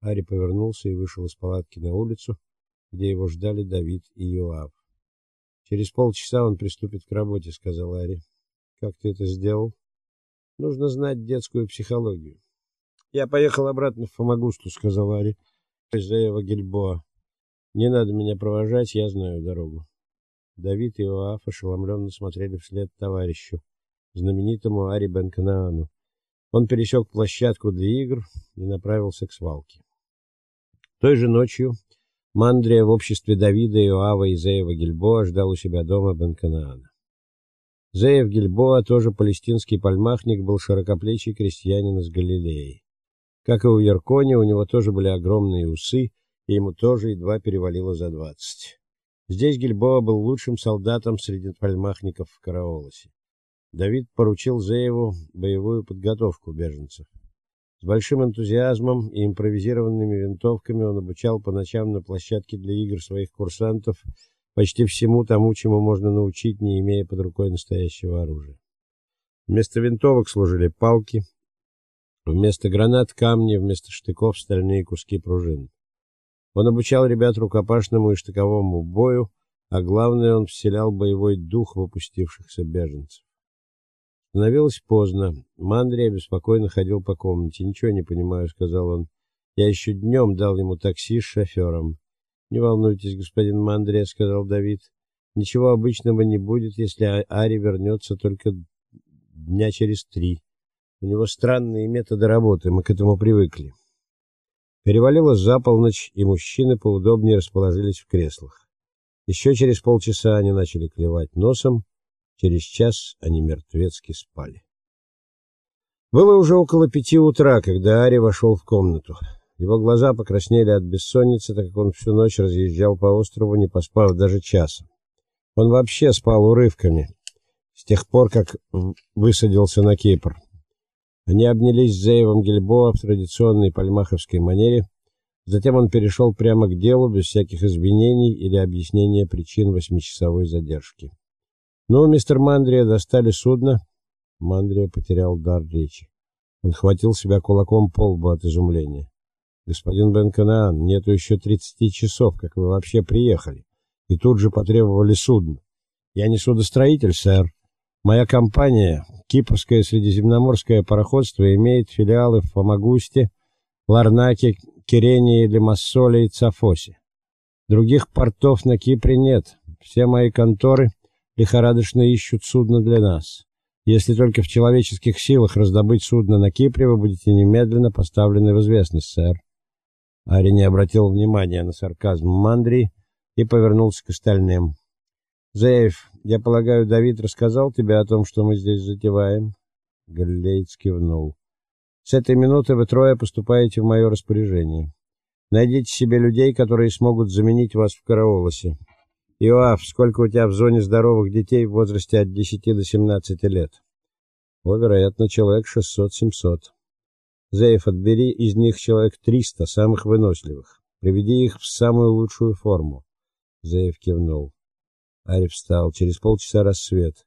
Ари повернулся и вышел из палатки на улицу, где его ждали Давид и Йоав. Через полчаса он приступит к работе, сказал Ари. Как ты это сделал? Нужно знать детскую психологию. Я поехал обратно в Фомагусту, сказал Ари. Изеева Гильбоа. Не надо меня провожать, я знаю дорогу. Давид и Иоаф ошеломленно смотрели вслед товарищу, знаменитому Ари Бенканаану. Он пересек площадку для игр и направился к свалке. Той же ночью Мандрия в обществе Давида, Иоава и Зеева Гильбоа ждал у себя дома Бенканаана. Зеев Гильбоа, тоже палестинский пальмахник, был широкоплечий крестьянин из Галилеи. Как и у Яркони, у него тоже были огромные усы, и ему тоже едва перевалило за двадцать. Здесь Гильбоа был лучшим солдатом среди пальмахников в Караолосе. Давид поручил Зееву боевую подготовку беженцев. С большим энтузиазмом и импровизированными винтовками он обучал по ночам на площадке для игр своих курсантов почти всему тому, чему можно научить, не имея под рукой настоящего оружия. Вместо винтовок служили палки, вместо гранат камни, вместо штыков стальные куски пружин. Он обучал ребят рукопашному и штыковому бою, а главное, он вселял боевой дух в опустившихся беженцев. Становилось поздно. Мандрия беспокойно ходил по комнате. "Ничего не понимаю", сказал он. "Я еще днем дал ему такси с шофером». "Не волнуйтесь, господин Мандрия", сказал Давид. "Ничего обычного не будет, если а-, Ари вернется только дня через три. У него странные методы работы, мы к этому привыкли". Перевалило за полночь, и мужчины поудобнее расположились в креслах. Еще через полчаса они начали клевать носом Через час они мертвецки спали. Было уже около пяти утра, когда Ари вошел в комнату. Его глаза покраснели от бессонницы, так как он всю ночь разъезжал по острову, не поспав даже часа. Он вообще спал урывками с тех пор, как высадился на Кипр. Они обнялись с Зеевом Гильбоа в традиционной пальмаховской манере. Затем он перешел прямо к делу, без всяких извинений или объяснения причин восьмичасовой задержки. "Ну, мистер Мандрия, достали судно?" Мандрия потерял дар речи. Он хватил себя кулаком по лбу от изумления. "Господин Бенканаан, нету еще тридцати часов, как вы вообще приехали, и тут же потребовали судно. Я не судостроитель, сэр. Моя компания, Кипрское средиземноморское пароходство, имеет филиалы в Фомагусте, Ларнаке, Кирении, Лимассоле и Цафосе. Других портов на Кипре нет. Все мои конторы лихорадочно ищут судно для нас. Если только в человеческих силах раздобыть судно на Кипре, вы будете немедленно поставлены в известность, сэр. Ари не обратил внимания на сарказм Мандри и повернулся к остальным. Зеев, я полагаю, Давид рассказал тебе о том, что мы здесь затеваем? Галилеец кивнул. С этой минуты вы трое поступаете в мое распоряжение. Найдите себе людей, которые смогут заменить вас в Караолосе. Иоав, сколько у тебя в зоне здоровых детей в возрасте от 10 до 17 лет? О, вероятно, человек 600-700. Зеев, отбери из них человек 300 самых выносливых. Приведи их в самую лучшую форму. Зеев кивнул. Ариф встал. Через полчаса рассвет.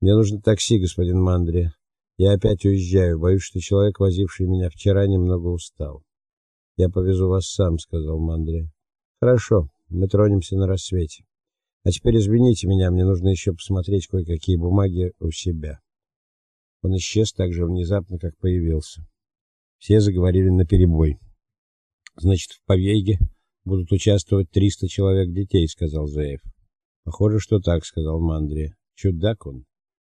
Мне нужно такси, господин Мандри. Я опять уезжаю. Боюсь, что человек, возивший меня вчера, немного устал. Я повезу вас сам, сказал Мандри. Хорошо, мы тронемся на рассвете. А теперь извините меня, мне нужно еще посмотреть кое-какие бумаги у себя. Он исчез так же внезапно, как появился. Все заговорили наперебой. Значит, в побеге будут участвовать 300 человек детей, сказал Заев. Похоже, что так, сказал Мандри. Чудак он,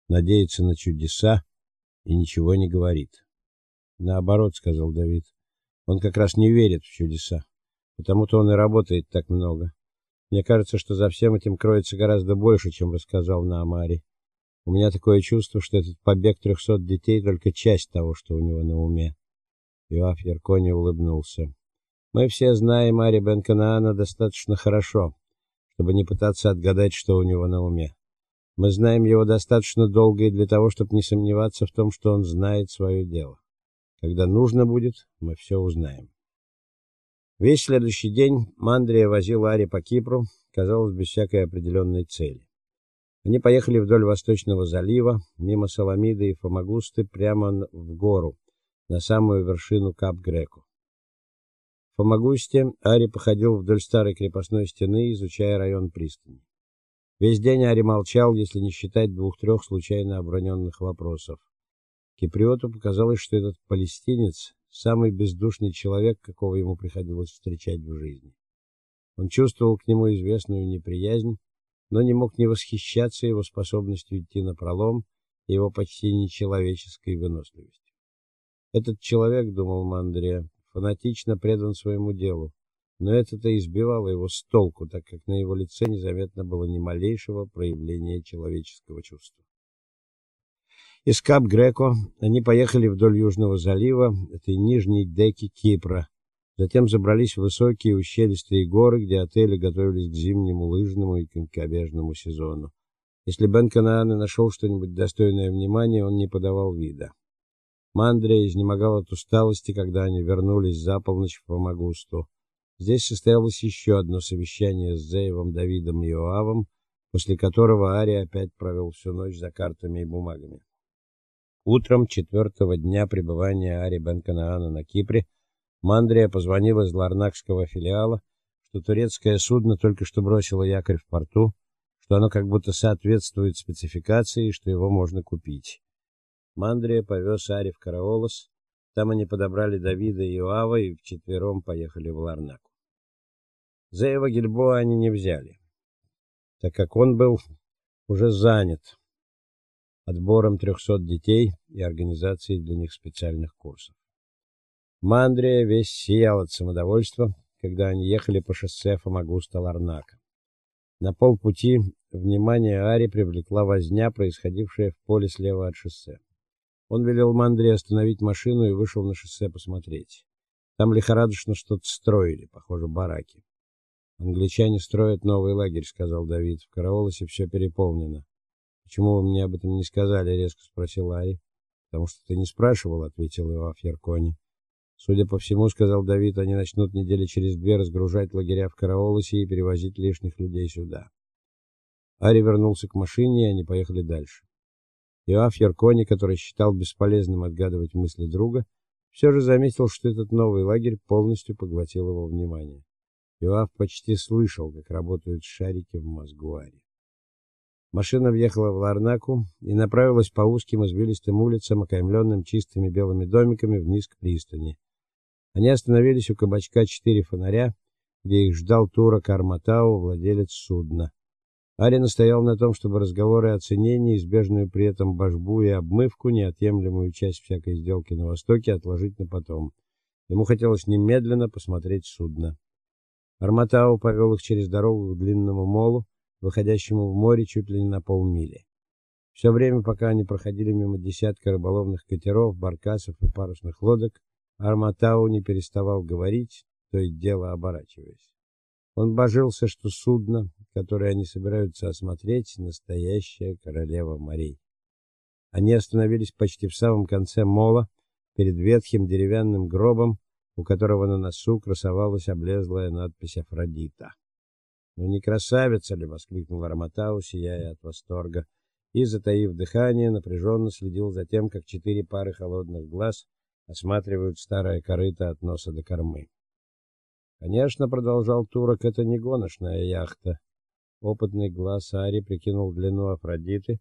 надеется на чудеса и ничего не говорит. Наоборот, сказал Давид. Он как раз не верит в чудеса, потому-то он и работает так много. Мне кажется, что за всем этим кроется гораздо больше, чем рассказал на Амари. У меня такое чувство, что этот побег трехсот детей только часть того, что у него на уме. Иоаф Яркони улыбнулся. Мы все знаем Ари Бен-Канаана достаточно хорошо, чтобы не пытаться отгадать, что у него на уме. Мы знаем его достаточно долго и для того, чтобы не сомневаться в том, что он знает свое дело. Когда нужно будет, мы все узнаем. Весь следующий день Мандрия возил Ари по Кипру, казалось, без всякой определенной цели. Они поехали вдоль восточного залива, мимо Саламиды и Фомагусты, прямо в гору, на самую вершину Кап-Греко. В Фомагусте Ари походил вдоль старой крепостной стены, изучая район пристани. Весь день Ари молчал, если не считать двух-трех случайно оброненных вопросов. Киприоту показалось, что этот палестинец самый бездушный человек, какого ему приходилось встречать в жизни. Он чувствовал к нему известную неприязнь, но не мог не восхищаться его способностью идти напролом и его почти нечеловеческой выносливостью. Этот человек, думал Мандрия, фанатично предан своему делу, но это-то избивало его с толку, так как на его лице незаметно было ни малейшего проявления человеческого чувства. Из Кап-Греко они поехали вдоль Южного залива, этой нижней деки Кипра, Затем забрались в высокие ущелистые горы, где отели готовились к зимнему лыжному и конькобежному сезону. Если Бен Канаан и нашел что-нибудь достойное внимания, он не подавал вида. Мандрия изнемогал от усталости, когда они вернулись за полночь в Фомагусту. Здесь состоялось еще одно совещание с Зеевым, Давидом и Иоавом, после которого Ари опять провел всю ночь за картами и бумагами. Утром четвертого дня пребывания Ари Бен Канаана на Кипре Мандрия позвонила из ларнакского филиала, что турецкое судно только что бросило якорь в порту, что оно как будто соответствует спецификации и что его можно купить. Мандрия повез Ари в Караолос, там они подобрали Давида и Иоава и вчетвером поехали в Ларнаку. Зеева Гильбоа они не взяли, так как он был уже занят отбором 300 детей и организацией для них специальных курсов. Мандрия весь сиял от самодовольства, когда они ехали по шоссе Фомагуста-Ларнака. На полпути внимание Ари привлекла возня, происходившая в поле слева от шоссе. Он велел Мандрии остановить машину и вышел на шоссе посмотреть. Там лихорадочно что-то строили, похоже, бараки. Англичане строят новый лагерь, сказал Давид. В Караолосе все переполнено. Почему вы мне об этом не сказали, резко спросил Ари. Потому что ты не спрашивал, ответил Иоаф Яркони. Судя по всему, сказал Давид, они начнут недели через две разгружать лагеря в Караолосе и перевозить лишних людей сюда. Ари вернулся к машине, и они поехали дальше. Иоаф Яркони, который считал бесполезным отгадывать мысли друга, все же заметил, что этот новый лагерь полностью поглотил его внимание. Иоаф почти слышал, как работают шарики в мозгу Ари. Машина въехала в Ларнаку и направилась по узким извилистым улицам, окаймленным чистыми белыми домиками вниз к пристани. Они остановились у кабачка «Четыре фонаря», где их ждал турок Арматау, владелец судна. Ари настоял на том, чтобы разговоры о цене, неизбежную при этом божбу и обмывку, неотъемлемую часть всякой сделки на Востоке, отложить на потом. Ему хотелось немедленно посмотреть судно. Арматау повел их через дорогу к длинному молу, выходящему в море чуть ли не на полмили. Все время, пока они проходили мимо десятка рыболовных катеров, баркасов и парусных лодок, Арматау не переставал говорить, то и дело оборачиваясь. Он божился, что судно, которое они собираются осмотреть, настоящая королева морей. Они остановились почти в самом конце мола, перед ветхим деревянным гробом, у которого на носу красовалась облезлая надпись Афродита. "Ну не красавица ли?" воскликнул Арматау, сияя от восторга, и затаив дыхание, напряженно следил за тем, как четыре пары холодных глаз осматривают старое корыто от носа до кормы. Конечно, продолжал Турок, это не гоночная яхта. Опытный глаз Ари прикинул длину Афродиты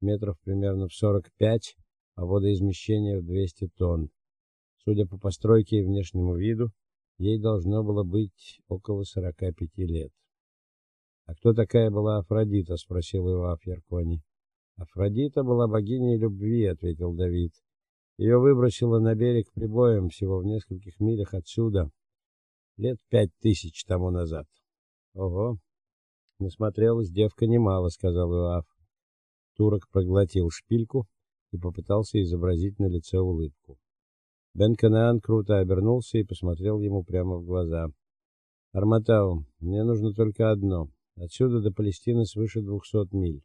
метров примерно в 45, а водоизмещение в 200 тонн. Судя по постройке и внешнему виду, ей должно было быть около 45 лет. А кто такая была Афродита, спросил его Афьеркони. Афродита была богиней любви, ответил Давид. Ее выбросило на берег прибоем всего в нескольких милях отсюда, лет пять тысяч тому назад. Ого. Насмотрелась девка немало, сказал Иоаф. Турок проглотил шпильку и попытался изобразить на лице улыбку. Бен Канаан круто обернулся и посмотрел ему прямо в глаза. Арматау, мне нужно только одно. Отсюда до Палестины свыше двухсот миль.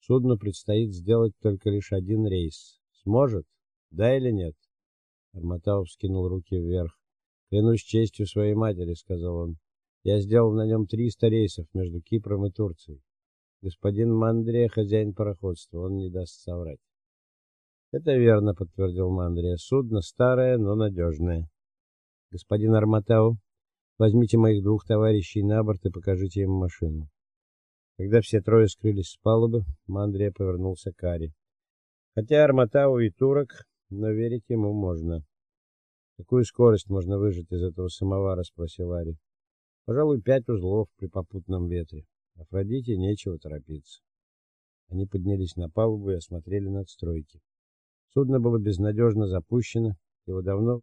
Судну предстоит сделать только лишь один рейс. Сможет? Да или нет? Арматау вскинул руки вверх. Клянусь честью своей матери, сказал он. Я сделал на нем 300 рейсов между Кипром и Турцией. Господин Мандрия хозяин пароходства, он не даст соврать. Это верно, подтвердил Мандрия. Судно старое, но надежное. Господин Арматау, Возьмите моих двух товарищей на борт и покажите им машину. Когда все трое скрылись с палубы, Мандрия повернулся к Аре. Хотя Арматау и турок, но верить ему можно. Какую скорость можно выжать из этого самовара, спросил Ари. Пожалуй, пять узлов при попутном ветре. Афродите нечего торопиться. Они поднялись на палубу и осмотрели надстройки. Судно было безнадежно запущено, его давно